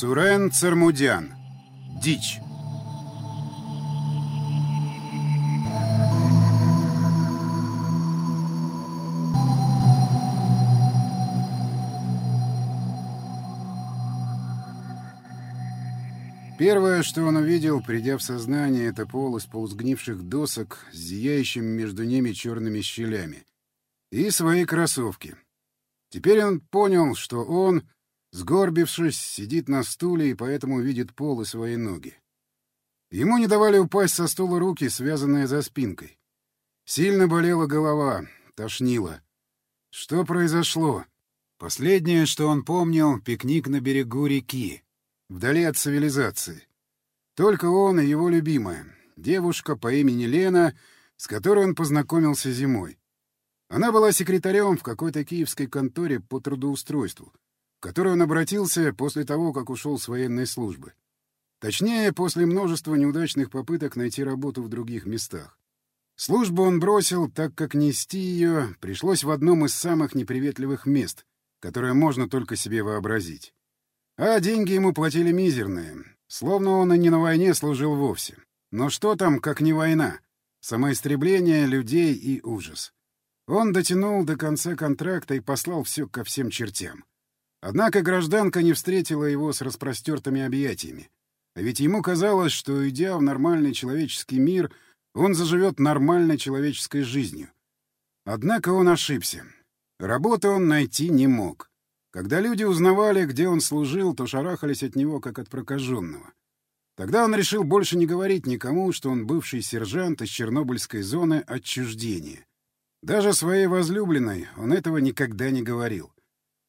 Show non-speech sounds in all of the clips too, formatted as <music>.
Сурен Цермудян. Дичь. Первое, что он увидел, придя в сознание, это пол из полусгнивших досок с зияющими между ними черными щелями. И свои кроссовки. Теперь он понял, что он, сгорбившись, сидит на стуле и поэтому видит пол и свои ноги. Ему не давали упасть со стула руки, связанные за спинкой. Сильно болела голова, тошнило. Что произошло? Последнее, что он помнил — пикник на берегу реки, вдали от цивилизации. Только он и его любимая, девушка по имени Лена, с которой он познакомился зимой. Она была секретарем в какой-то киевской конторе по трудоустройству, которую он обратился после того, как ушел с военной службы. Точнее, после множества неудачных попыток найти работу в других местах. Службу он бросил, так как нести ее пришлось в одном из самых неприветливых мест, которое можно только себе вообразить. А деньги ему платили мизерные, словно он и не на войне служил вовсе. Но что там, как не война? Самоистребление людей и ужас. Он дотянул до конца контракта и послал все ко всем чертям. Однако гражданка не встретила его с распростертыми объятиями. А ведь ему казалось, что, идя в нормальный человеческий мир, он заживет нормальной человеческой жизнью. Однако он ошибся. Работы он найти не мог. Когда люди узнавали, где он служил, то шарахались от него, как от прокаженного. Тогда он решил больше не говорить никому, что он бывший сержант из Чернобыльской зоны отчуждения. Даже своей возлюбленной он этого никогда не говорил.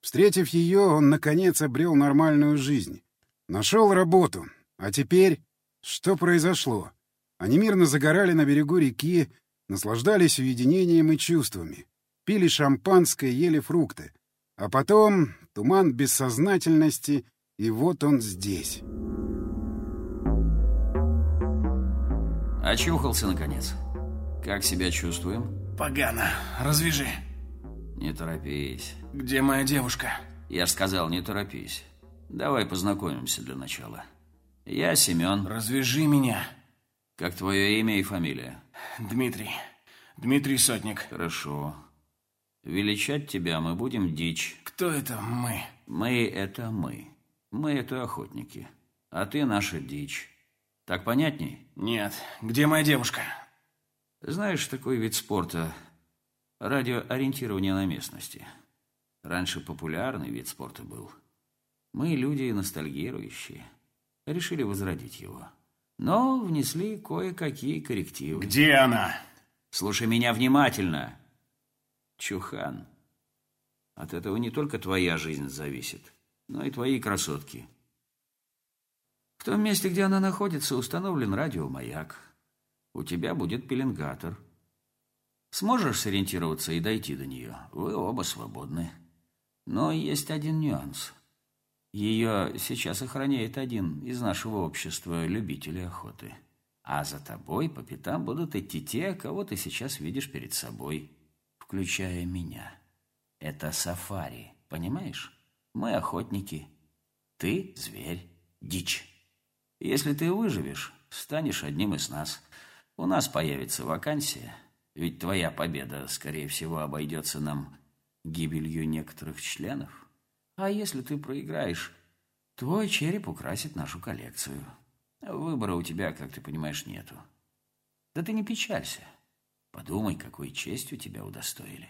Встретив ее, он, наконец, обрел нормальную жизнь. Нашел работу. А теперь... Что произошло? Они мирно загорали на берегу реки, наслаждались уединением и чувствами. Пили шампанское, ели фрукты. А потом туман бессознательности, и вот он здесь. Очухался, наконец. Как себя чувствуем? Погано. Развяжи. Не торопись. Где моя девушка? Я ж сказал, не торопись. Давай познакомимся для начала. Я Семен. Развяжи меня. Как твое имя и фамилия? Дмитрий. Дмитрий Сотник. Хорошо. Величать тебя мы будем дичь. Кто это мы? Мы — это мы. Мы — это охотники. А ты наша дичь. Так понятней? Нет. Где моя девушка? Знаешь, такой вид спорта – радиоориентирование на местности. Раньше популярный вид спорта был. Мы, люди ностальгирующие, решили возродить его. Но внесли кое-какие коррективы. Где она? Слушай меня внимательно. Чухан. От этого не только твоя жизнь зависит, но и твои красотки. В том месте, где она находится, установлен радиомаяк – у тебя будет пеленгатор. Сможешь сориентироваться и дойти до нее? Вы оба свободны. Но есть один нюанс. Ее сейчас охраняет один из нашего общества любителей охоты. А за тобой по пятам будут идти те, кого ты сейчас видишь перед собой, включая меня. Это сафари, понимаешь? Мы охотники. Ты – зверь, дичь. Если ты выживешь, станешь одним из нас – у нас появится вакансия, ведь твоя победа, скорее всего, обойдется нам гибелью некоторых членов. А если ты проиграешь, твой череп украсит нашу коллекцию. Выбора у тебя, как ты понимаешь, нету. Да ты не печалься. Подумай, какой честью тебя удостоили.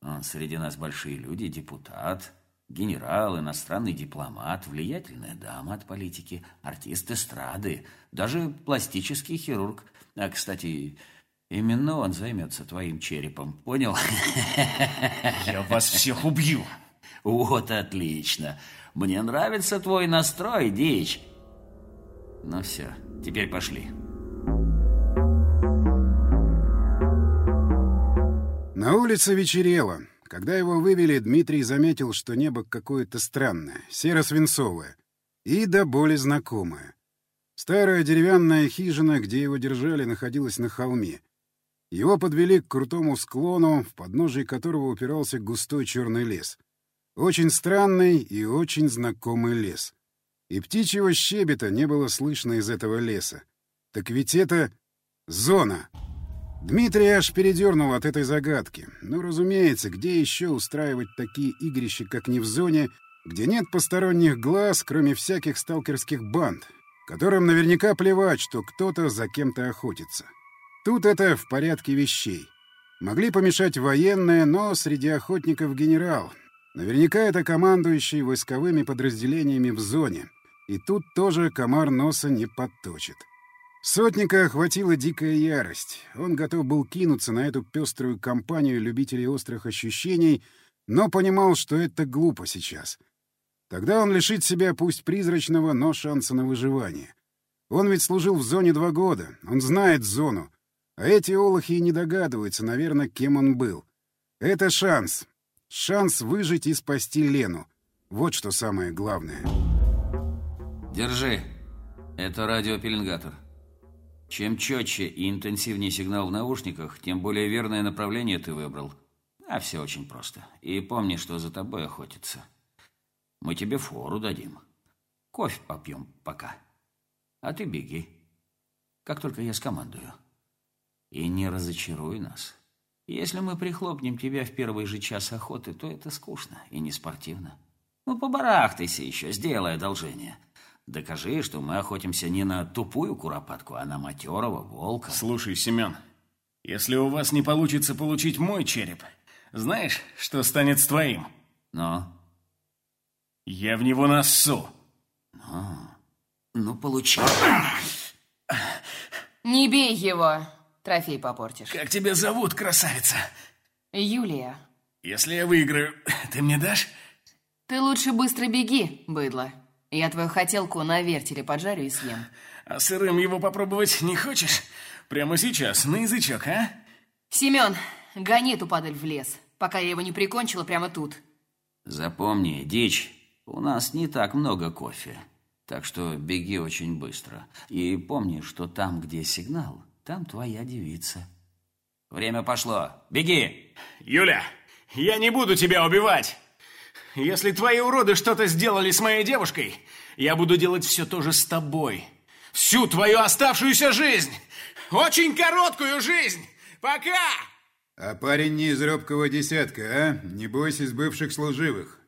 Он среди нас большие люди, депутат, генерал, иностранный дипломат, влиятельная дама от политики, артист эстрады, даже пластический хирург – а, кстати, именно он займется твоим черепом, понял? <laughs> Я вас всех убью. Вот отлично. Мне нравится твой настрой, дичь. Ну все, теперь пошли. На улице вечерело. Когда его вывели, Дмитрий заметил, что небо какое-то странное, серо-свинцовое и до боли знакомое. Старая деревянная хижина, где его держали, находилась на холме. Его подвели к крутому склону, в подножии которого упирался густой черный лес. Очень странный и очень знакомый лес. И птичьего щебета не было слышно из этого леса. Так ведь это зона. Дмитрий аж передернул от этой загадки. Ну, разумеется, где еще устраивать такие игрища, как не в зоне, где нет посторонних глаз, кроме всяких сталкерских банд, которым наверняка плевать, что кто-то за кем-то охотится. Тут это в порядке вещей. Могли помешать военные, но среди охотников генерал. Наверняка это командующий войсковыми подразделениями в зоне. И тут тоже комар носа не подточит. Сотника охватила дикая ярость. Он готов был кинуться на эту пеструю компанию любителей острых ощущений, но понимал, что это глупо сейчас. Тогда он лишит себя пусть призрачного, но шанса на выживание. Он ведь служил в зоне два года, он знает зону. А эти олухи и не догадываются, наверное, кем он был. Это шанс. Шанс выжить и спасти Лену. Вот что самое главное. Держи. Это радиопеленгатор. Чем четче и интенсивнее сигнал в наушниках, тем более верное направление ты выбрал. А все очень просто. И помни, что за тобой охотятся. Мы тебе фору дадим. Кофе попьем пока. А ты беги. Как только я скомандую. И не разочаруй нас. Если мы прихлопнем тебя в первый же час охоты, то это скучно и не спортивно. Ну, побарахтайся еще, сделай одолжение. Докажи, что мы охотимся не на тупую куропатку, а на матерого волка. Слушай, Семен, если у вас не получится получить мой череп, знаешь, что станет с твоим? Но? Я в него нассу. Ну, ну получи. Не бей его, трофей попортишь. Как тебя зовут, красавица? Юлия. Если я выиграю, <laughs> ты мне дашь? Ты лучше быстро беги, быдло. Я твою хотелку на вертеле поджарю и съем. А сырым его попробовать не хочешь? Прямо сейчас, на язычок, а? Семен, гони эту падаль в лес, пока я его не прикончила прямо тут. Запомни, дичь, у нас не так много кофе. Так что беги очень быстро. И помни, что там, где сигнал, там твоя девица. Время пошло. Беги! Юля, я не буду тебя убивать! Если твои уроды что-то сделали с моей девушкой, я буду делать все то же с тобой. Всю твою оставшуюся жизнь! Очень короткую жизнь! Пока! А парень не из робкого десятка, а? Не бойся из бывших служивых.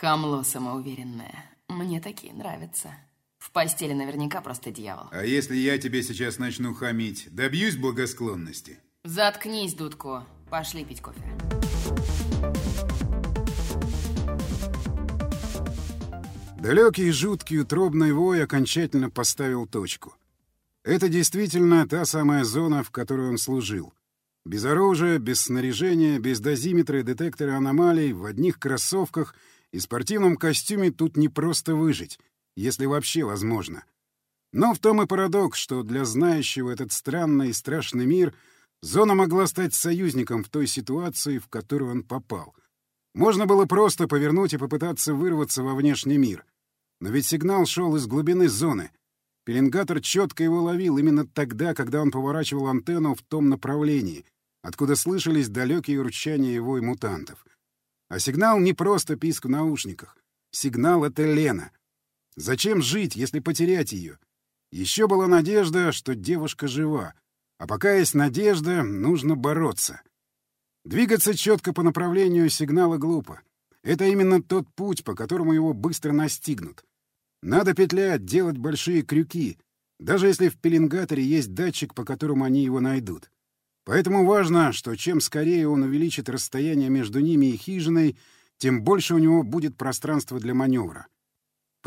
Хамло самоуверенное. Мне такие нравятся. В постели наверняка просто дьявол. А если я тебе сейчас начну хамить, добьюсь благосклонности? Заткнись, Дудко. Пошли пить кофе. Далекий, жуткий, утробный вой окончательно поставил точку. Это действительно та самая зона, в которой он служил. Без оружия, без снаряжения, без дозиметра и детектора аномалий, в одних кроссовках и спортивном костюме тут не просто выжить, если вообще возможно. Но в том и парадокс, что для знающего этот странный и страшный мир зона могла стать союзником в той ситуации, в которую он попал — можно было просто повернуть и попытаться вырваться во внешний мир. Но ведь сигнал шел из глубины зоны. Пеленгатор четко его ловил именно тогда, когда он поворачивал антенну в том направлении, откуда слышались далекие урчания его и мутантов. А сигнал не просто писк в наушниках. Сигнал — это Лена. Зачем жить, если потерять ее? Еще была надежда, что девушка жива. А пока есть надежда, нужно бороться. Двигаться четко по направлению сигнала глупо. Это именно тот путь, по которому его быстро настигнут. Надо петлять, делать большие крюки, даже если в пеленгаторе есть датчик, по которому они его найдут. Поэтому важно, что чем скорее он увеличит расстояние между ними и хижиной, тем больше у него будет пространства для маневра.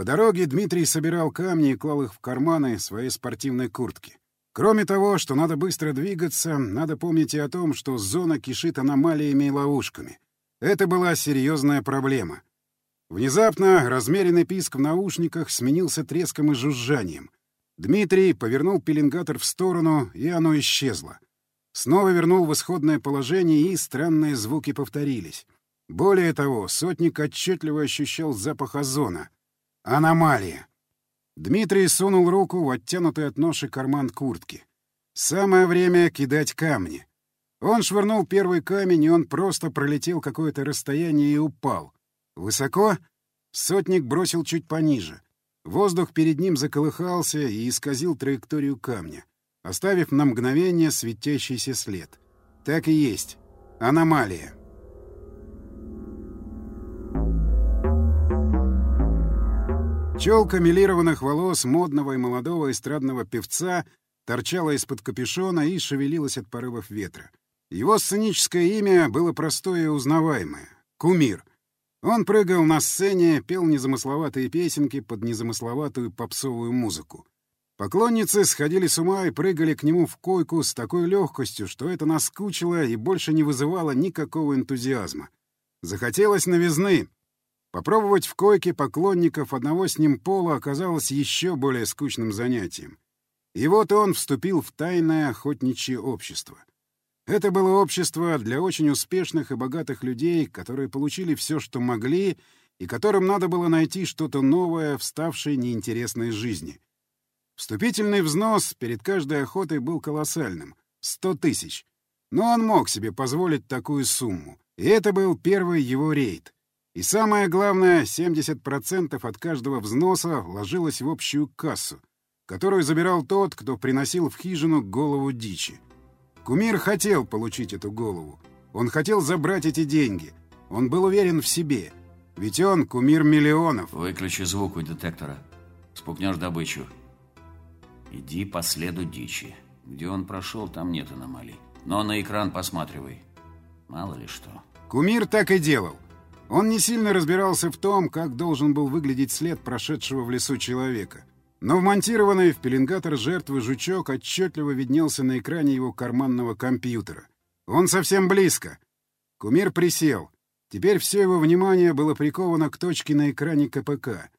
По дороге Дмитрий собирал камни и клал их в карманы своей спортивной куртки. Кроме того, что надо быстро двигаться, надо помнить и о том, что зона кишит аномалиями и ловушками. Это была серьезная проблема. Внезапно размеренный писк в наушниках сменился треском и жужжанием. Дмитрий повернул пеленгатор в сторону, и оно исчезло. Снова вернул в исходное положение, и странные звуки повторились. Более того, сотник отчетливо ощущал запах озона. Аномалия. Дмитрий сунул руку в оттянутый от ноши карман куртки. Самое время кидать камни. Он швырнул первый камень, и он просто пролетел какое-то расстояние и упал. Высоко? Сотник бросил чуть пониже. Воздух перед ним заколыхался и исказил траекторию камня, оставив на мгновение светящийся след. Так и есть. Аномалия. Челка милированных волос модного и молодого эстрадного певца торчала из-под капюшона и шевелилась от порывов ветра. Его сценическое имя было простое и узнаваемое — Кумир. Он прыгал на сцене, пел незамысловатые песенки под незамысловатую попсовую музыку. Поклонницы сходили с ума и прыгали к нему в койку с такой легкостью, что это наскучило и больше не вызывало никакого энтузиазма. Захотелось новизны, Попробовать в койке поклонников одного с ним пола оказалось еще более скучным занятием. И вот он вступил в тайное охотничье общество. Это было общество для очень успешных и богатых людей, которые получили все, что могли, и которым надо было найти что-то новое в ставшей неинтересной жизни. Вступительный взнос перед каждой охотой был колоссальным — сто тысяч. Но он мог себе позволить такую сумму. И это был первый его рейд — и самое главное, 70% от каждого взноса ложилось в общую кассу, которую забирал тот, кто приносил в хижину голову дичи. Кумир хотел получить эту голову. Он хотел забрать эти деньги. Он был уверен в себе. Ведь он кумир миллионов. Выключи звук у детектора. Спугнешь добычу. Иди по следу дичи. Где он прошел, там нет аномалий. Но на экран посматривай. Мало ли что. Кумир так и делал. Он не сильно разбирался в том, как должен был выглядеть след прошедшего в лесу человека. Но вмонтированный в пеленгатор жертвы жучок отчетливо виднелся на экране его карманного компьютера. Он совсем близко. Кумир присел. Теперь все его внимание было приковано к точке на экране КПК.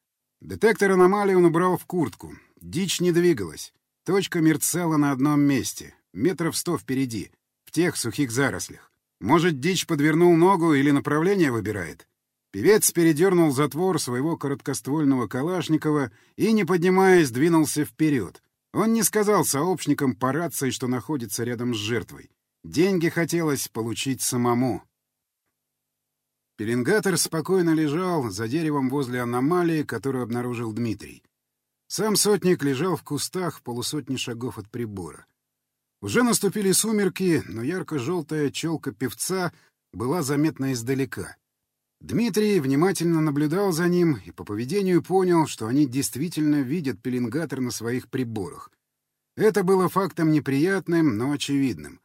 Детектор аномалии он убрал в куртку. Дичь не двигалась. Точка мерцала на одном месте, метров сто впереди, в тех сухих зарослях. Может, дичь подвернул ногу или направление выбирает? Певец передернул затвор своего короткоствольного Калашникова и, не поднимаясь, двинулся вперед. Он не сказал сообщникам по рации, что находится рядом с жертвой. Деньги хотелось получить самому. Пеленгатор спокойно лежал за деревом возле аномалии, которую обнаружил Дмитрий. Сам сотник лежал в кустах в полусотни шагов от прибора. Уже наступили сумерки, но ярко-желтая челка певца была заметна издалека. Дмитрий внимательно наблюдал за ним и по поведению понял, что они действительно видят пеленгатор на своих приборах. Это было фактом неприятным, но очевидным.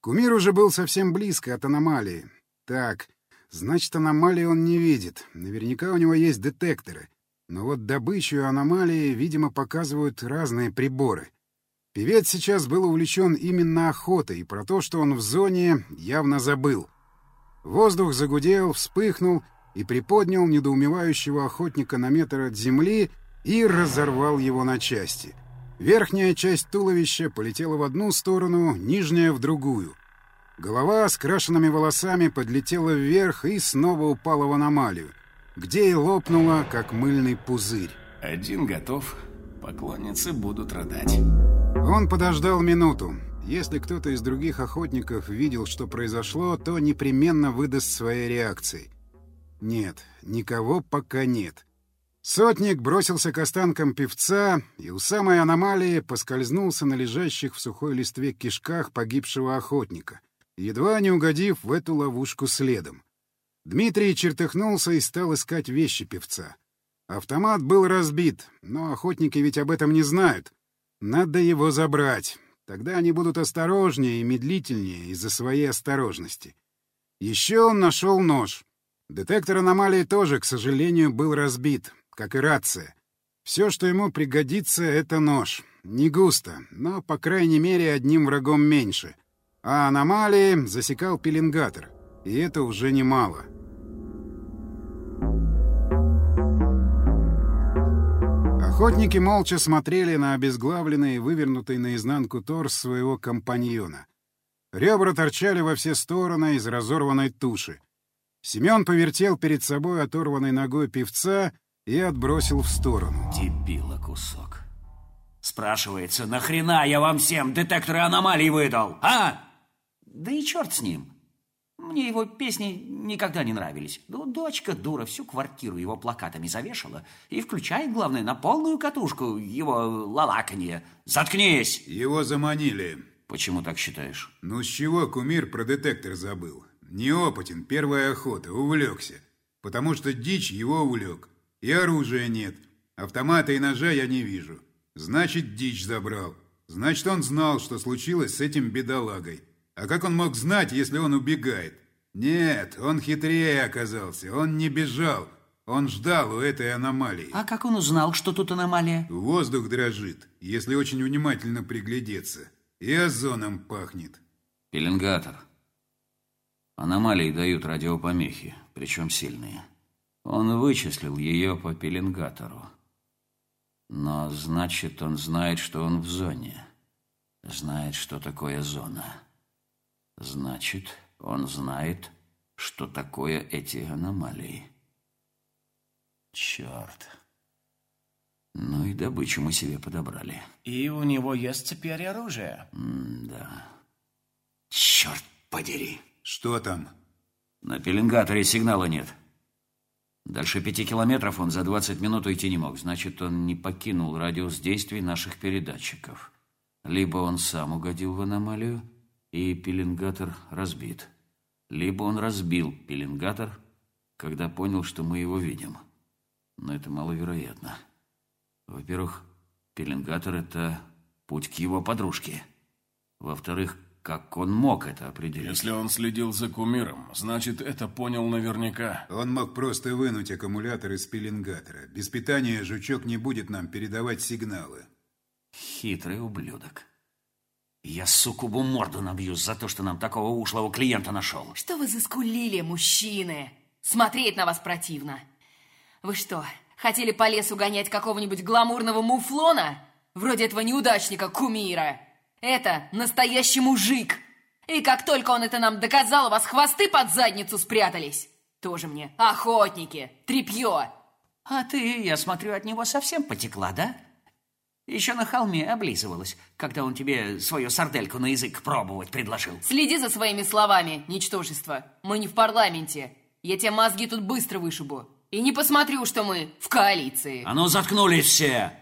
Кумир уже был совсем близко от аномалии. Так, значит, аномалии он не видит. Наверняка у него есть детекторы. Но вот добычу аномалии, видимо, показывают разные приборы — Певец сейчас был увлечен именно охотой, и про то, что он в зоне, явно забыл. Воздух загудел, вспыхнул и приподнял недоумевающего охотника на метр от земли и разорвал его на части. Верхняя часть туловища полетела в одну сторону, нижняя — в другую. Голова с крашенными волосами подлетела вверх и снова упала в аномалию, где и лопнула, как мыльный пузырь. «Один готов. Поклонницы будут рыдать». Он подождал минуту. Если кто-то из других охотников видел, что произошло, то непременно выдаст своей реакцией. Нет, никого пока нет. Сотник бросился к останкам певца и у самой аномалии поскользнулся на лежащих в сухой листве кишках погибшего охотника, едва не угодив в эту ловушку следом. Дмитрий чертыхнулся и стал искать вещи певца. Автомат был разбит, но охотники ведь об этом не знают — надо его забрать. Тогда они будут осторожнее и медлительнее из-за своей осторожности. Еще он нашел нож. Детектор аномалии тоже, к сожалению, был разбит, как и рация. Все, что ему пригодится, — это нож. Не густо, но, по крайней мере, одним врагом меньше. А аномалии засекал пеленгатор, и это уже немало. — Охотники молча смотрели на обезглавленный вывернутый наизнанку торс своего компаньона. Ребра торчали во все стороны из разорванной туши. Семен повертел перед собой оторванной ногой певца и отбросил в сторону. Дебила кусок. Спрашивается, нахрена я вам всем детекторы аномалий выдал, а? Да и черт с ним. Мне его песни никогда не нравились. Ну, дочка дура всю квартиру его плакатами завешала и включает, главное, на полную катушку его лалаканье. Заткнись! Его заманили. Почему так считаешь? Ну с чего кумир про детектор забыл? Неопытен, первая охота, увлекся. Потому что дичь его увлек. И оружия нет. Автомата и ножа я не вижу. Значит, дичь забрал. Значит, он знал, что случилось с этим бедолагой. А как он мог знать, если он убегает? Нет, он хитрее оказался. Он не бежал. Он ждал у этой аномалии. А как он узнал, что тут аномалия? Воздух дрожит, если очень внимательно приглядеться. И озоном пахнет. Пеленгатор. Аномалии дают радиопомехи, причем сильные. Он вычислил ее по пеленгатору. Но значит, он знает, что он в зоне. Знает, что такое зона. Значит, он знает, что такое эти аномалии. Черт. Ну и добычу мы себе подобрали. И у него есть теперь оружие. М да. Черт подери. Что там? На пеленгаторе сигнала нет. Дальше пяти километров он за 20 минут уйти не мог. Значит, он не покинул радиус действий наших передатчиков. Либо он сам угодил в аномалию, и пеленгатор разбит. Либо он разбил пеленгатор, когда понял, что мы его видим. Но это маловероятно. Во-первых, пеленгатор — это путь к его подружке. Во-вторых, как он мог это определить? Если он следил за кумиром, значит, это понял наверняка. Он мог просто вынуть аккумулятор из пеленгатора. Без питания жучок не будет нам передавать сигналы. Хитрый ублюдок. Я суккубу морду набью за то, что нам такого ушлого клиента нашел. Что вы заскулили, мужчины? Смотреть на вас противно. Вы что, хотели по лесу гонять какого-нибудь гламурного муфлона? Вроде этого неудачника Кумира. Это настоящий мужик. И как только он это нам доказал, у вас хвосты под задницу спрятались. Тоже мне охотники, трепье. А ты, я смотрю, от него совсем потекла, да? Еще на холме облизывалась, когда он тебе свою сардельку на язык пробовать предложил. Следи за своими словами, ничтожество. Мы не в парламенте. Я тебе мозги тут быстро вышибу. И не посмотрю, что мы в коалиции. А ну заткнулись все!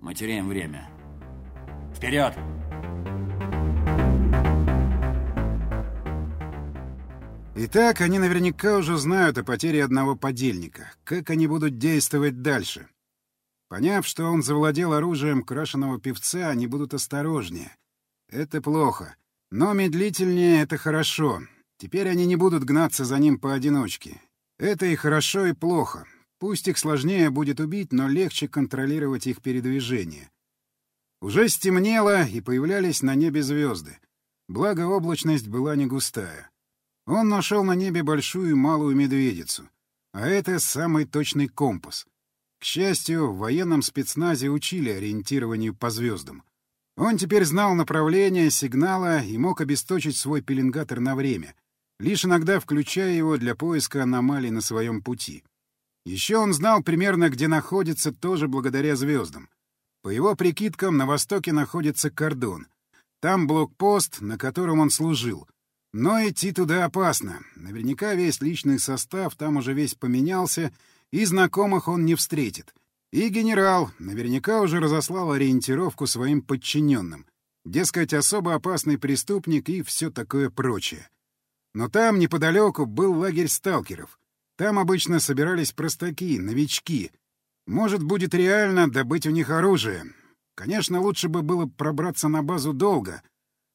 Мы теряем время. Вперед! Итак, они наверняка уже знают о потере одного подельника. Как они будут действовать дальше? Поняв, что он завладел оружием крашеного певца, они будут осторожнее. Это плохо. Но медлительнее — это хорошо. Теперь они не будут гнаться за ним поодиночке. Это и хорошо, и плохо. Пусть их сложнее будет убить, но легче контролировать их передвижение. Уже стемнело, и появлялись на небе звезды. Благо, облачность была не густая. Он нашел на небе большую и малую медведицу. А это самый точный компас. К счастью, в военном спецназе учили ориентированию по звездам. Он теперь знал направление сигнала и мог обесточить свой пеленгатор на время, лишь иногда включая его для поиска аномалий на своем пути. Еще он знал примерно, где находится, тоже благодаря звездам. По его прикидкам, на востоке находится кордон. Там блокпост, на котором он служил. Но идти туда опасно. Наверняка весь личный состав там уже весь поменялся, и знакомых он не встретит. И генерал наверняка уже разослал ориентировку своим подчиненным. Дескать, особо опасный преступник и все такое прочее. Но там, неподалеку, был лагерь сталкеров. Там обычно собирались простаки, новички, может, будет реально добыть у них оружие. Конечно, лучше бы было пробраться на базу долго.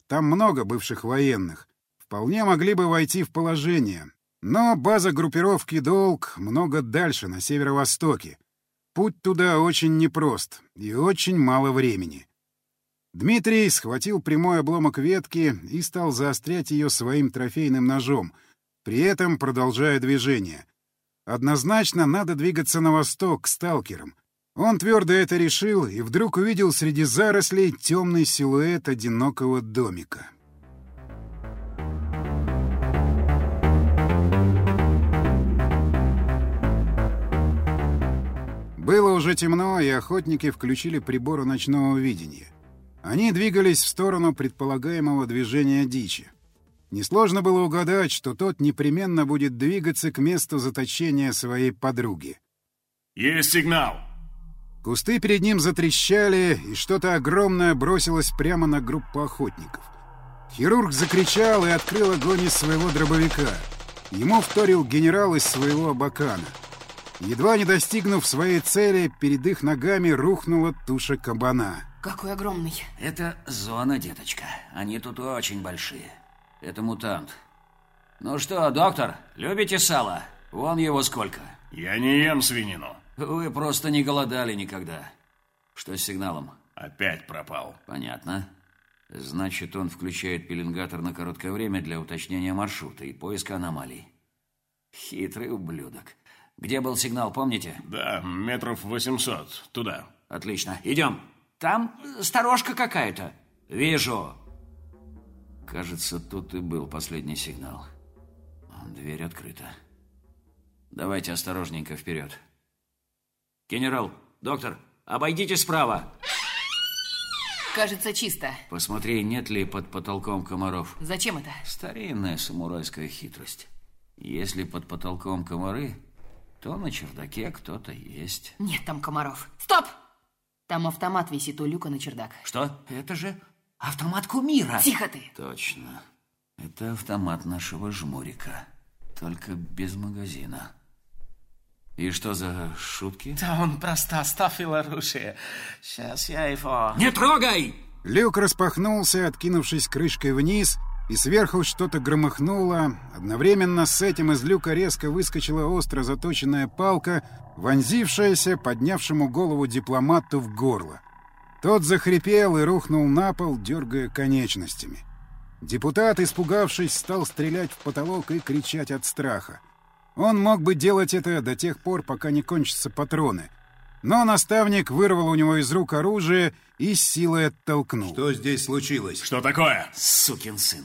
Там много бывших военных. Вполне могли бы войти в положение. Но база группировки «Долг» много дальше, на северо-востоке. Путь туда очень непрост и очень мало времени. Дмитрий схватил прямой обломок ветки и стал заострять ее своим трофейным ножом, при этом продолжая движение — Однозначно надо двигаться на восток, к сталкерам. Он твердо это решил и вдруг увидел среди зарослей темный силуэт одинокого домика. Было уже темно, и охотники включили приборы ночного видения. Они двигались в сторону предполагаемого движения дичи. Несложно было угадать, что тот непременно будет двигаться к месту заточения своей подруги. Есть сигнал. Кусты перед ним затрещали, и что-то огромное бросилось прямо на группу охотников. Хирург закричал и открыл огонь из своего дробовика. Ему вторил генерал из своего абакана. Едва не достигнув своей цели, перед их ногами рухнула туша кабана. Какой огромный. Это зона, деточка. Они тут очень большие. Это мутант. Ну что, доктор, любите сало? Вон его сколько. Я не ем свинину. Вы просто не голодали никогда. Что с сигналом? Опять пропал. Понятно. Значит, он включает пеленгатор на короткое время для уточнения маршрута и поиска аномалий. Хитрый ублюдок. Где был сигнал, помните? Да, метров 800. Туда. Отлично. Идем. Там сторожка какая-то. Вижу. Кажется, тут и был последний сигнал. Дверь открыта. Давайте осторожненько вперед. Генерал, доктор, обойдите справа. Кажется, чисто. Посмотри, нет ли под потолком комаров. Зачем это? Старинная самурайская хитрость. Если под потолком комары, то на чердаке кто-то есть. Нет там комаров. Стоп! Там автомат висит у люка на чердак. Что? Это же автомат кумира. Тихо ты! Точно. Это автомат нашего жмурика. Только без магазина. И что за шутки? Да он просто оставил оружие. Сейчас я его... Не трогай! Люк распахнулся, откинувшись крышкой вниз, и сверху что-то громыхнуло. Одновременно с этим из люка резко выскочила остро заточенная палка, вонзившаяся поднявшему голову дипломату в горло. Тот захрипел и рухнул на пол, дергая конечностями. Депутат, испугавшись, стал стрелять в потолок и кричать от страха. Он мог бы делать это до тех пор, пока не кончатся патроны. Но наставник вырвал у него из рук оружие и с силой оттолкнул. Что здесь случилось? Что такое? Сукин сын.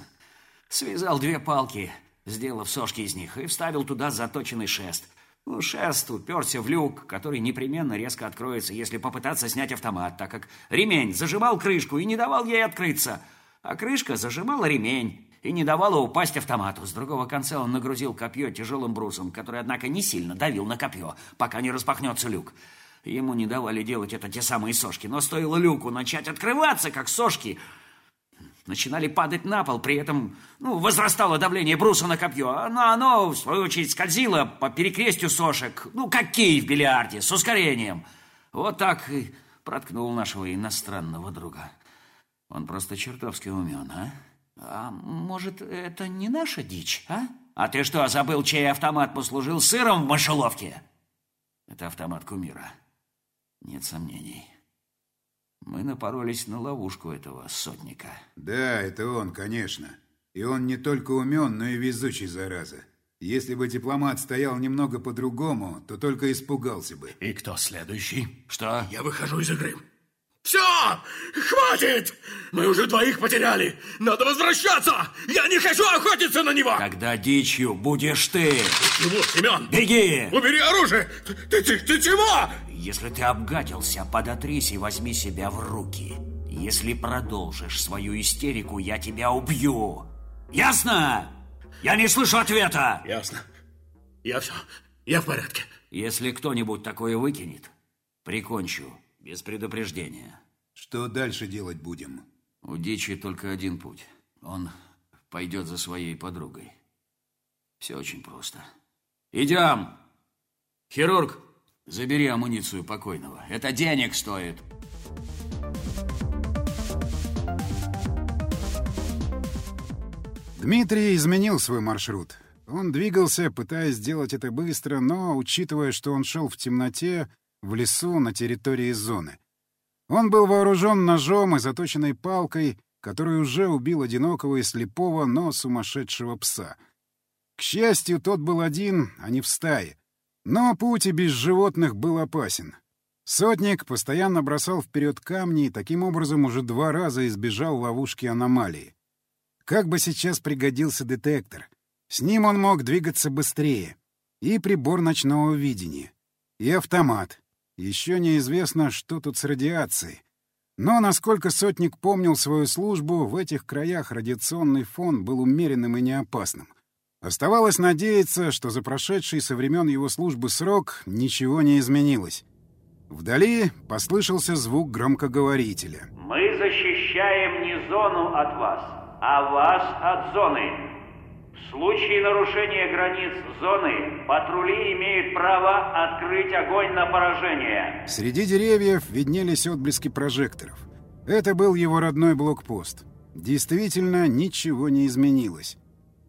Связал две палки, сделав сошки из них, и вставил туда заточенный шест. Ну, шест уперся в люк, который непременно резко откроется, если попытаться снять автомат, так как ремень зажимал крышку и не давал ей открыться, а крышка зажимала ремень и не давала упасть автомату. С другого конца он нагрузил копье тяжелым брусом, который, однако, не сильно давил на копье, пока не распахнется люк. Ему не давали делать это те самые сошки, но стоило люку начать открываться, как сошки начинали падать на пол, при этом ну, возрастало давление бруса на копье, но оно, в свою очередь, скользило по перекрестью сошек, ну, как кей в бильярде, с ускорением. Вот так и проткнул нашего иностранного друга. Он просто чертовски умен, а? А может, это не наша дичь, а? А ты что, забыл, чей автомат послужил сыром в мышеловке? Это автомат кумира. Нет сомнений. Мы напоролись на ловушку этого сотника. Да, это он, конечно. И он не только умен, но и везучий, зараза. Если бы дипломат стоял немного по-другому, то только испугался бы. И кто следующий? Что? Я выхожу из игры. Все! Хватит! Мы уже двоих потеряли! Надо возвращаться! Я не хочу охотиться на него! Когда дичью будешь ты? Чего, Семен? Беги! Убери оружие! Ты, ты, ты чего? Если ты обгадился, подотрись и возьми себя в руки. Если продолжишь свою истерику, я тебя убью. Ясно? Я не слышу ответа. Ясно. Я все. Я в порядке. Если кто-нибудь такое выкинет, прикончу без предупреждения. Что дальше делать будем? У дичи только один путь. Он пойдет за своей подругой. Все очень просто. Идем! Хирург, забери амуницию покойного. Это денег стоит. Дмитрий изменил свой маршрут. Он двигался, пытаясь сделать это быстро, но, учитывая, что он шел в темноте, в лесу на территории зоны. Он был вооружен ножом и заточенной палкой, который уже убил одинокого и слепого, но сумасшедшего пса. К счастью, тот был один, а не в стае. Но путь и без животных был опасен. Сотник постоянно бросал вперед камни и таким образом уже два раза избежал ловушки аномалии. Как бы сейчас пригодился детектор. С ним он мог двигаться быстрее. И прибор ночного видения. И автомат. Еще неизвестно, что тут с радиацией. Но, насколько сотник помнил свою службу, в этих краях радиационный фон был умеренным и неопасным. Оставалось надеяться, что за прошедший со времен его службы срок ничего не изменилось. Вдали послышался звук громкоговорителя. «Мы защищаем не зону от вас, а вас от зоны. В случае нарушения границ зоны патрули имеют право открыть огонь на поражение». Среди деревьев виднелись отблески прожекторов. Это был его родной блокпост. Действительно, ничего не изменилось.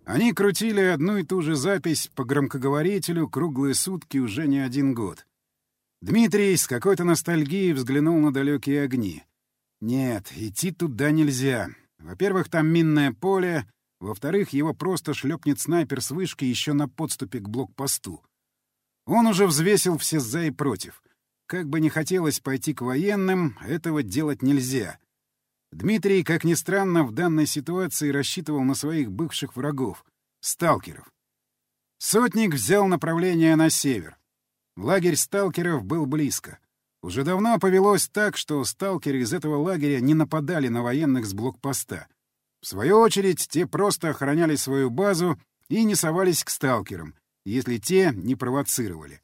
Они крутили одну и ту же запись по громкоговорителю круглые сутки уже не один год. Дмитрий с какой-то ностальгией взглянул на далекие огни. Нет, идти туда нельзя. Во-первых, там минное поле, во-вторых, его просто шлепнет снайпер с вышки еще на подступе к блокпосту. Он уже взвесил все «за» и «против». Как бы не хотелось пойти к военным, этого делать нельзя. Дмитрий, как ни странно, в данной ситуации рассчитывал на своих бывших врагов — сталкеров. Сотник взял направление на север. Лагерь сталкеров был близко. Уже давно повелось так, что сталкеры из этого лагеря не нападали на военных с блокпоста — в свою очередь, те просто охраняли свою базу и не совались к сталкерам, если те не провоцировали.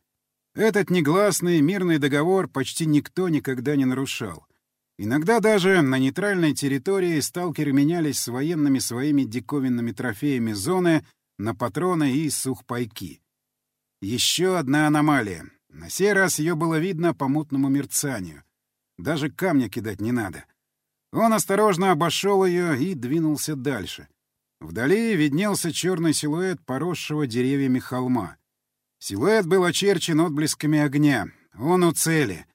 Этот негласный мирный договор почти никто никогда не нарушал. Иногда даже на нейтральной территории сталкеры менялись с военными своими диковинными трофеями зоны на патроны и сухпайки. Еще одна аномалия. На сей раз ее было видно по мутному мерцанию. Даже камня кидать не надо. Он осторожно обошел ее и двинулся дальше. Вдали виднелся черный силуэт поросшего деревьями холма. Силуэт был очерчен отблесками огня. Он у цели.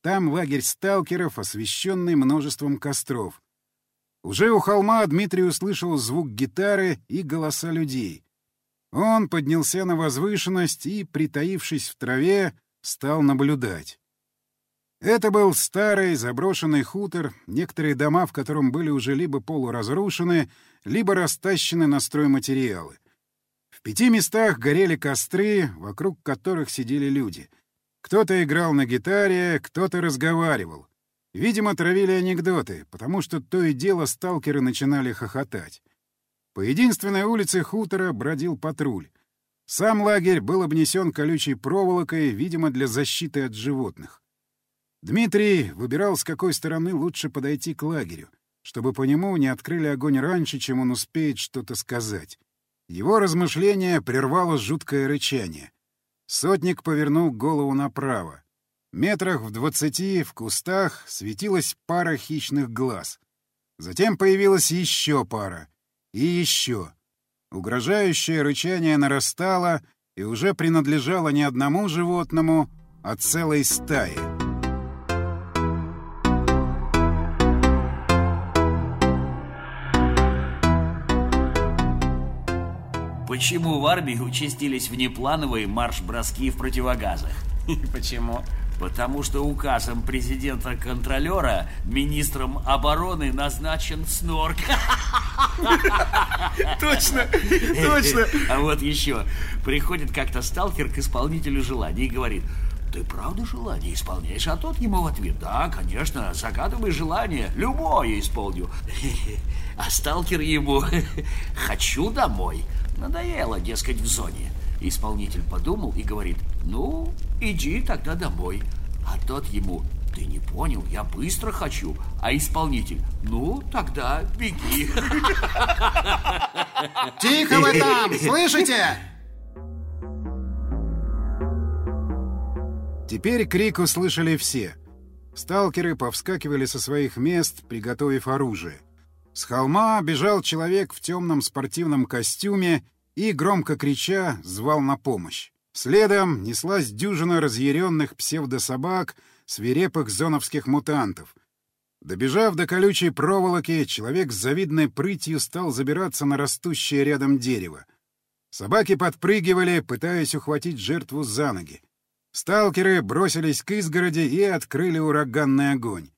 Там лагерь сталкеров, освещенный множеством костров. Уже у холма Дмитрий услышал звук гитары и голоса людей. Он поднялся на возвышенность и, притаившись в траве, стал наблюдать. Это был старый заброшенный хутор, некоторые дома в котором были уже либо полуразрушены, либо растащены на стройматериалы. В пяти местах горели костры, вокруг которых сидели люди. Кто-то играл на гитаре, кто-то разговаривал. Видимо, травили анекдоты, потому что то и дело сталкеры начинали хохотать. По единственной улице хутора бродил патруль. Сам лагерь был обнесен колючей проволокой, видимо, для защиты от животных. Дмитрий выбирал, с какой стороны лучше подойти к лагерю, чтобы по нему не открыли огонь раньше, чем он успеет что-то сказать. Его размышление прервало жуткое рычание. Сотник повернул голову направо. Метрах в двадцати в кустах светилась пара хищных глаз. Затем появилась еще пара. И еще. Угрожающее рычание нарастало и уже принадлежало не одному животному, а целой стае. Почему в армии участились внеплановые марш-броски в противогазах? <laughs> Почему? Потому что указом президента-контролера министром обороны назначен снорк. <laughs> Точно, точно. <laughs> А вот еще. Приходит как-то сталкер к исполнителю желаний и говорит, ты правда желание исполняешь? А тот ему в ответ, да, конечно, загадывай желание, любое исполню. А сталкер ему, хочу домой. Надоело, дескать, в зоне. Исполнитель подумал и говорит, ну, иди тогда домой. А тот ему, ты не понял, я быстро хочу. А исполнитель, ну, тогда беги. Тихо вы там, слышите? Теперь крик услышали все. Сталкеры повскакивали со своих мест, приготовив оружие. С холма бежал человек в темном спортивном костюме и, громко крича, звал на помощь. Следом неслась дюжина разъяренных псевдособак, свирепых зоновских мутантов. Добежав до колючей проволоки, человек с завидной прытью стал забираться на растущее рядом дерево. Собаки подпрыгивали, пытаясь ухватить жертву за ноги. Сталкеры бросились к изгороди и открыли ураганный огонь.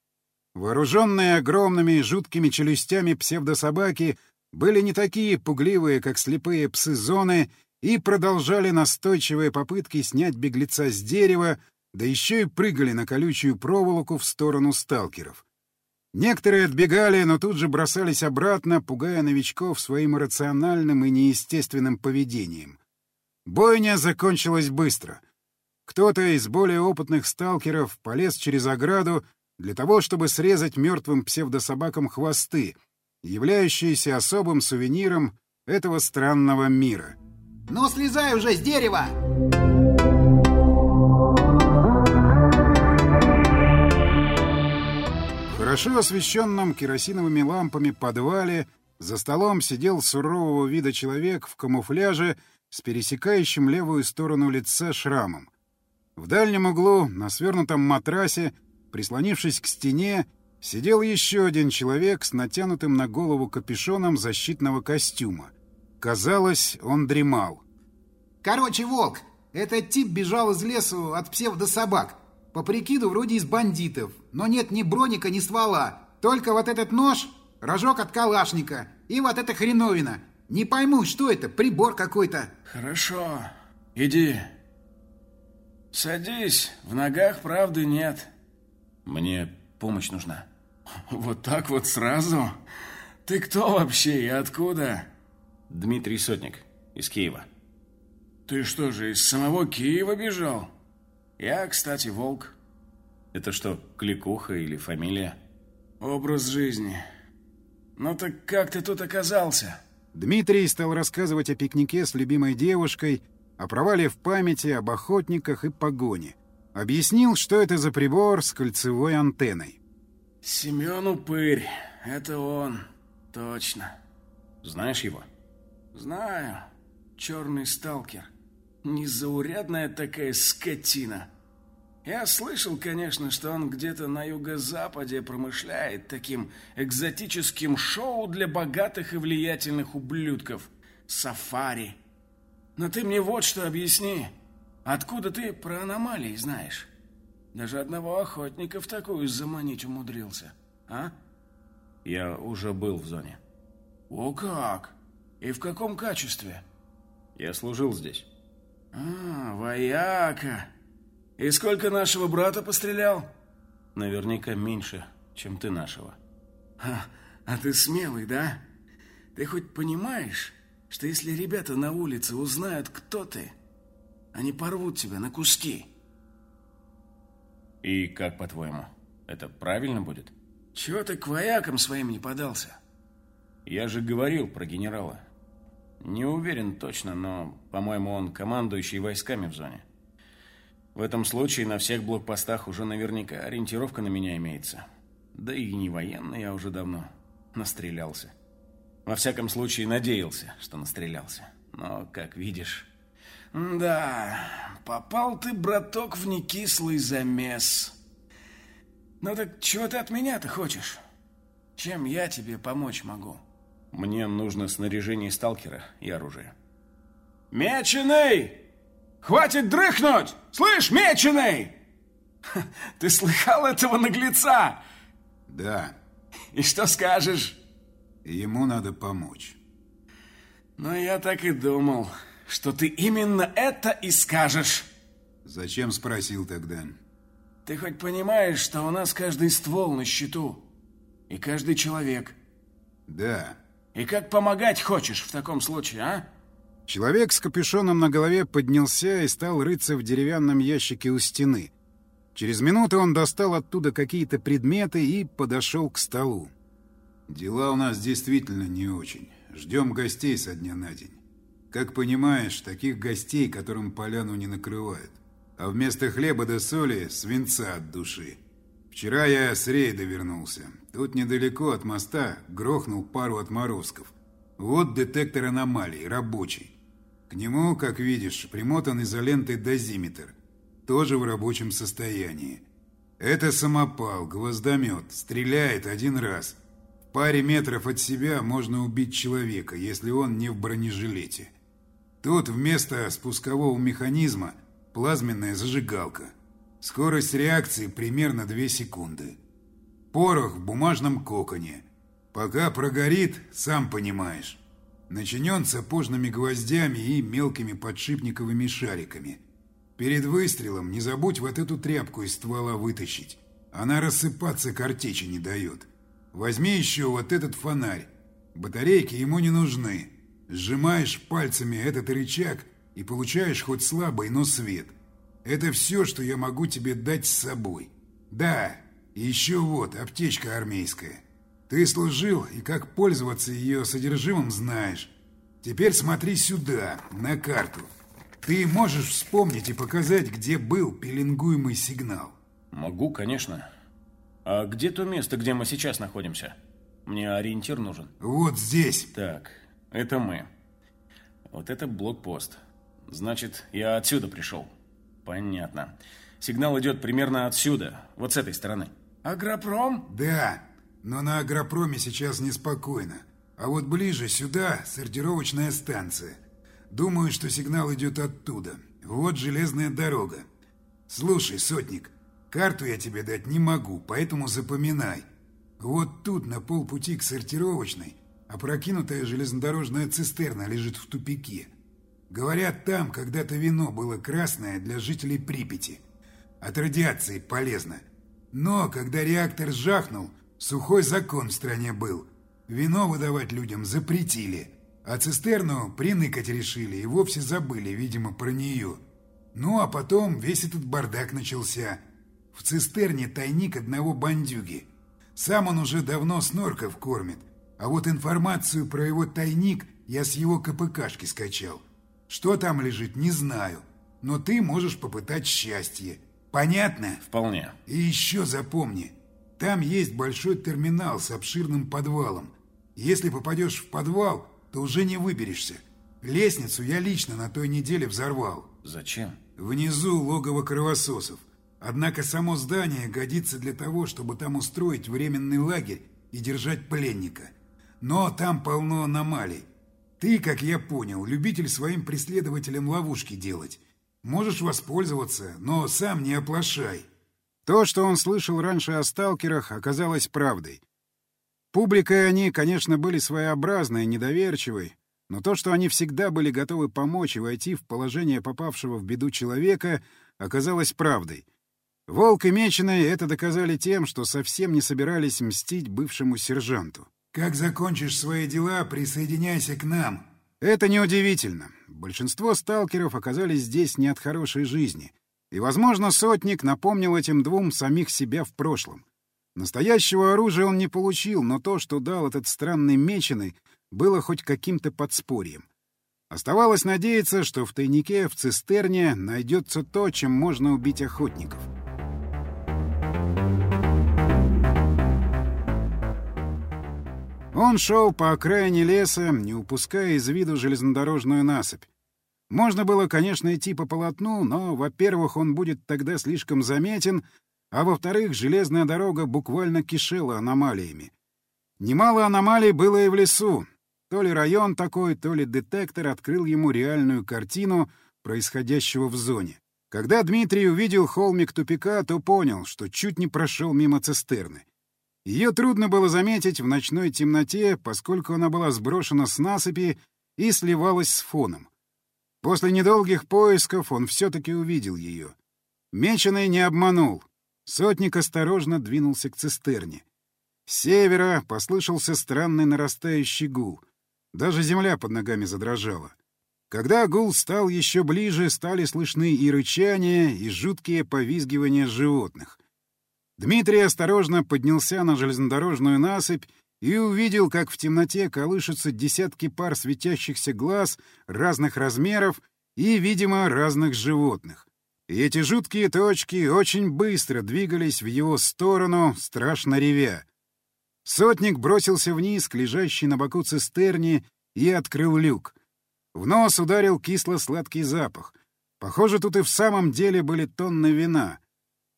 Вооруженные огромными жуткими челюстями псевдособаки были не такие пугливые, как слепые псы зоны, и продолжали настойчивые попытки снять беглеца с дерева, да еще и прыгали на колючую проволоку в сторону сталкеров. Некоторые отбегали, но тут же бросались обратно, пугая новичков своим иррациональным и неестественным поведением. Бойня закончилась быстро. Кто-то из более опытных сталкеров полез через ограду для того, чтобы срезать мертвым псевдособакам хвосты, являющиеся особым сувениром этого странного мира. «Ну, слезай уже с дерева!» В хорошо освещенном керосиновыми лампами подвале за столом сидел сурового вида человек в камуфляже с пересекающим левую сторону лица шрамом. В дальнем углу, на свернутом матрасе, прислонившись к стене, сидел еще один человек с натянутым на голову капюшоном защитного костюма. Казалось, он дремал. Короче, Волк, этот тип бежал из лесу от псевдособак. По прикиду, вроде из бандитов. Но нет ни броника, ни ствола. Только вот этот нож, рожок от калашника и вот эта хреновина. Не пойму, что это, прибор какой-то. Хорошо, иди. Садись, в ногах правды нет. Мне помощь нужна. Вот так вот сразу? Ты кто вообще и откуда? Дмитрий Сотник, из Киева. Ты что же, из самого Киева бежал? Я, кстати, Волк. Это что, кликуха или фамилия? Образ жизни. Ну так как ты тут оказался? Дмитрий стал рассказывать о пикнике с любимой девушкой, о провале в памяти, об охотниках и погоне. Объяснил, что это за прибор с кольцевой антенной. Семен Упырь. Это он. Точно. Знаешь его? Знаю. Черный сталкер. Незаурядная такая скотина. Я слышал, конечно, что он где-то на юго-западе промышляет таким экзотическим шоу для богатых и влиятельных ублюдков. Сафари. Но ты мне вот что объясни. Откуда ты про аномалии знаешь? Даже одного охотника в такую заманить умудрился. А? Я уже был в зоне. О как! И в каком качестве? Я служил здесь. А, вояка. И сколько нашего брата пострелял? Наверняка меньше, чем ты нашего. А, а ты смелый, да? Ты хоть понимаешь, что если ребята на улице узнают, кто ты, они порвут тебя на куски? И как, по-твоему, это правильно будет? Чего ты к воякам своим не подался? Я же говорил про генерала. Не уверен точно, но, по-моему, он командующий войсками в зоне. В этом случае на всех блокпостах уже наверняка ориентировка на меня имеется. Да и не военный я уже давно настрелялся. Во всяком случае, надеялся, что настрелялся. Но, как видишь... Да, попал ты, браток, в некислый замес. Ну так чего ты от меня-то хочешь? Чем я тебе помочь могу? Мне нужно снаряжение сталкера и оружие. Меченый! Хватит дрыхнуть! Слышь, меченый! Ты слыхал этого наглеца? Да. И что скажешь? Ему надо помочь. Ну, я так и думал, что ты именно это и скажешь. Зачем спросил тогда? Ты хоть понимаешь, что у нас каждый ствол на счету? И каждый человек. Да. И как помогать хочешь в таком случае, а? Человек с капюшоном на голове поднялся и стал рыться в деревянном ящике у стены. Через минуту он достал оттуда какие-то предметы и подошел к столу. «Дела у нас действительно не очень. Ждем гостей со дня на день. Как понимаешь, таких гостей, которым поляну не накрывают. А вместо хлеба да соли – свинца от души. Вчера я с рейда вернулся. Тут недалеко от моста грохнул пару отморозков. Вот детектор аномалий, рабочий. К нему, как видишь, примотан изолентой дозиметр. Тоже в рабочем состоянии. Это самопал, гвоздомет. Стреляет один раз. В паре метров от себя можно убить человека, если он не в бронежилете. Тут вместо спускового механизма плазменная зажигалка. Скорость реакции примерно 2 секунды. Порох в бумажном коконе. Пока прогорит, сам понимаешь. Начинен сапожными гвоздями и мелкими подшипниковыми шариками. Перед выстрелом не забудь вот эту тряпку из ствола вытащить. Она рассыпаться картечи не дает. Возьми еще вот этот фонарь. Батарейки ему не нужны. Сжимаешь пальцами этот рычаг и получаешь хоть слабый, но свет. Это все, что я могу тебе дать с собой. Да, и еще вот аптечка армейская. Ты служил и как пользоваться ее содержимым знаешь. Теперь смотри сюда, на карту. Ты можешь вспомнить и показать, где был пеленгуемый сигнал? Могу, конечно. А где то место, где мы сейчас находимся? Мне ориентир нужен. Вот здесь. Так, это мы. Вот это блокпост. Значит, я отсюда пришел. Понятно. Сигнал идет примерно отсюда, вот с этой стороны. Агропром? Да, но на агропроме сейчас неспокойно. А вот ближе сюда сортировочная станция. Думаю, что сигнал идет оттуда. Вот железная дорога. Слушай, сотник, карту я тебе дать не могу, поэтому запоминай. Вот тут, на полпути к сортировочной, опрокинутая железнодорожная цистерна лежит в тупике. Говорят, там когда-то вино было красное для жителей Припяти. От радиации полезно. Но когда реактор жахнул, сухой закон в стране был. Вино выдавать людям запретили. А цистерну приныкать решили и вовсе забыли, видимо, про нее. Ну, а потом весь этот бардак начался. В цистерне тайник одного бандюги. Сам он уже давно снорков кормит. А вот информацию про его тайник я с его КПКшки скачал. Что там лежит, не знаю. Но ты можешь попытать счастье. Понятно? Вполне. И еще запомни. Там есть большой терминал с обширным подвалом. Если попадешь в подвал, то уже не выберешься. Лестницу я лично на той неделе взорвал. Зачем? Внизу логово кровососов. Однако само здание годится для того, чтобы там устроить временный лагерь и держать пленника. Но там полно аномалий. Ты, как я понял, любитель своим преследователям ловушки делать. Можешь воспользоваться, но сам не оплошай. То, что он слышал раньше о сталкерах, оказалось правдой. Публикой они, конечно, были своеобразной недоверчивой, но то, что они всегда были готовы помочь и войти в положение попавшего в беду человека, оказалось правдой. Волк и Меченый это доказали тем, что совсем не собирались мстить бывшему сержанту. «Как закончишь свои дела, присоединяйся к нам». Это неудивительно. Большинство сталкеров оказались здесь не от хорошей жизни. И, возможно, сотник напомнил этим двум самих себя в прошлом. Настоящего оружия он не получил, но то, что дал этот странный меченый, было хоть каким-то подспорьем. Оставалось надеяться, что в тайнике в цистерне найдется то, чем можно убить охотников. Он шел по окраине леса, не упуская из виду железнодорожную насыпь. Можно было, конечно, идти по полотну, но, во-первых, он будет тогда слишком заметен, а во-вторых, железная дорога буквально кишела аномалиями. Немало аномалий было и в лесу. То ли район такой, то ли детектор открыл ему реальную картину происходящего в зоне. Когда Дмитрий увидел холмик тупика, то понял, что чуть не прошел мимо цистерны. Ее трудно было заметить в ночной темноте, поскольку она была сброшена с насыпи и сливалась с фоном. После недолгих поисков он все-таки увидел ее. Меченый не обманул. Сотник осторожно двинулся к цистерне. С севера послышался странный нарастающий гул. Даже земля под ногами задрожала. Когда гул стал еще ближе, стали слышны и рычания, и жуткие повизгивания животных — Дмитрий осторожно поднялся на железнодорожную насыпь и увидел, как в темноте колышутся десятки пар светящихся глаз разных размеров и, видимо, разных животных. И эти жуткие точки очень быстро двигались в его сторону, страшно ревя. Сотник бросился вниз к лежащей на боку цистерне и открыл люк. В нос ударил кисло-сладкий запах. Похоже, тут и в самом деле были тонны вина —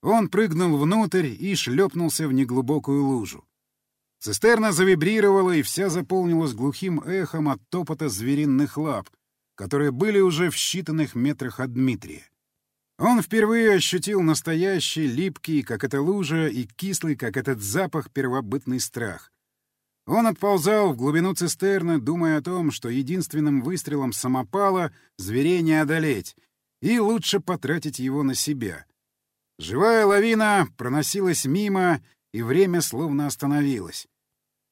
он прыгнул внутрь и шлепнулся в неглубокую лужу. Цистерна завибрировала и вся заполнилась глухим эхом от топота звериных лап, которые были уже в считанных метрах от Дмитрия. Он впервые ощутил настоящий, липкий, как эта лужа, и кислый, как этот запах, первобытный страх. Он отползал в глубину цистерны, думая о том, что единственным выстрелом самопала зверей не одолеть, и лучше потратить его на себя. Живая лавина проносилась мимо, и время словно остановилось.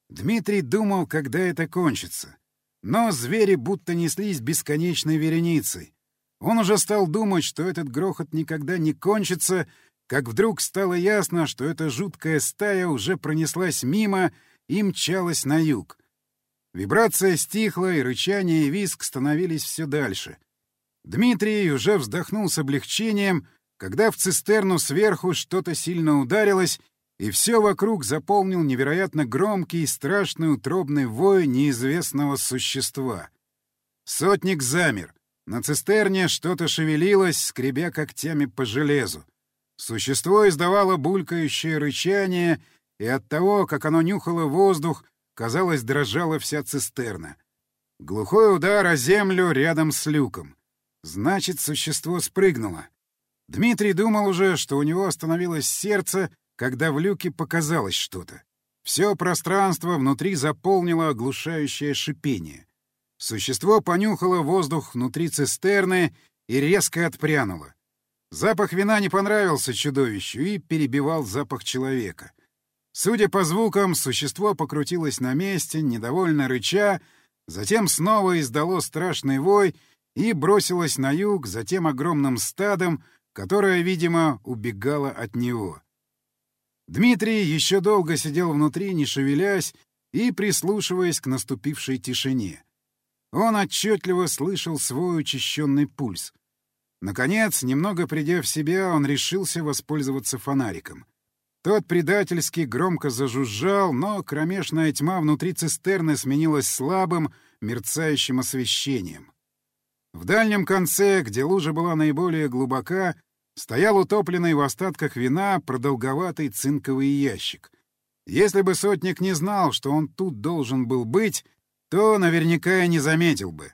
Дмитрий думал, когда это кончится. Но звери будто неслись бесконечной вереницей. Он уже стал думать, что этот грохот никогда не кончится, как вдруг стало ясно, что эта жуткая стая уже пронеслась мимо и мчалась на юг. Вибрация стихла, и рычание и визг становились все дальше. Дмитрий уже вздохнул с облегчением, когда в цистерну сверху что-то сильно ударилось, и все вокруг заполнил невероятно громкий и страшный утробный вой неизвестного существа. Сотник замер. На цистерне что-то шевелилось, скребя когтями по железу. Существо издавало булькающее рычание, и от того, как оно нюхало воздух, казалось, дрожала вся цистерна. Глухой удар о землю рядом с люком. Значит, существо спрыгнуло. Дмитрий думал уже, что у него остановилось сердце, когда в люке показалось что-то. Все пространство внутри заполнило оглушающее шипение. Существо понюхало воздух внутри цистерны и резко отпрянуло. Запах вина не понравился чудовищу и перебивал запах человека. Судя по звукам, существо покрутилось на месте, недовольно рыча, затем снова издало страшный вой и бросилось на юг, затем огромным стадом, которое, видимо, убегало от него. Дмитрий еще долго сидел внутри, не шевелясь и прислушиваясь к наступившей тишине. Он отчетливо слышал свой учащенный пульс. Наконец, немного придя в себя, он решился воспользоваться фонариком. Тот предательски громко зажужжал, но кромешная тьма внутри цистерны сменилась слабым, мерцающим освещением. В дальнем конце, где лужа была наиболее глубока, стоял утопленный в остатках вина продолговатый цинковый ящик. Если бы сотник не знал, что он тут должен был быть, то наверняка и не заметил бы.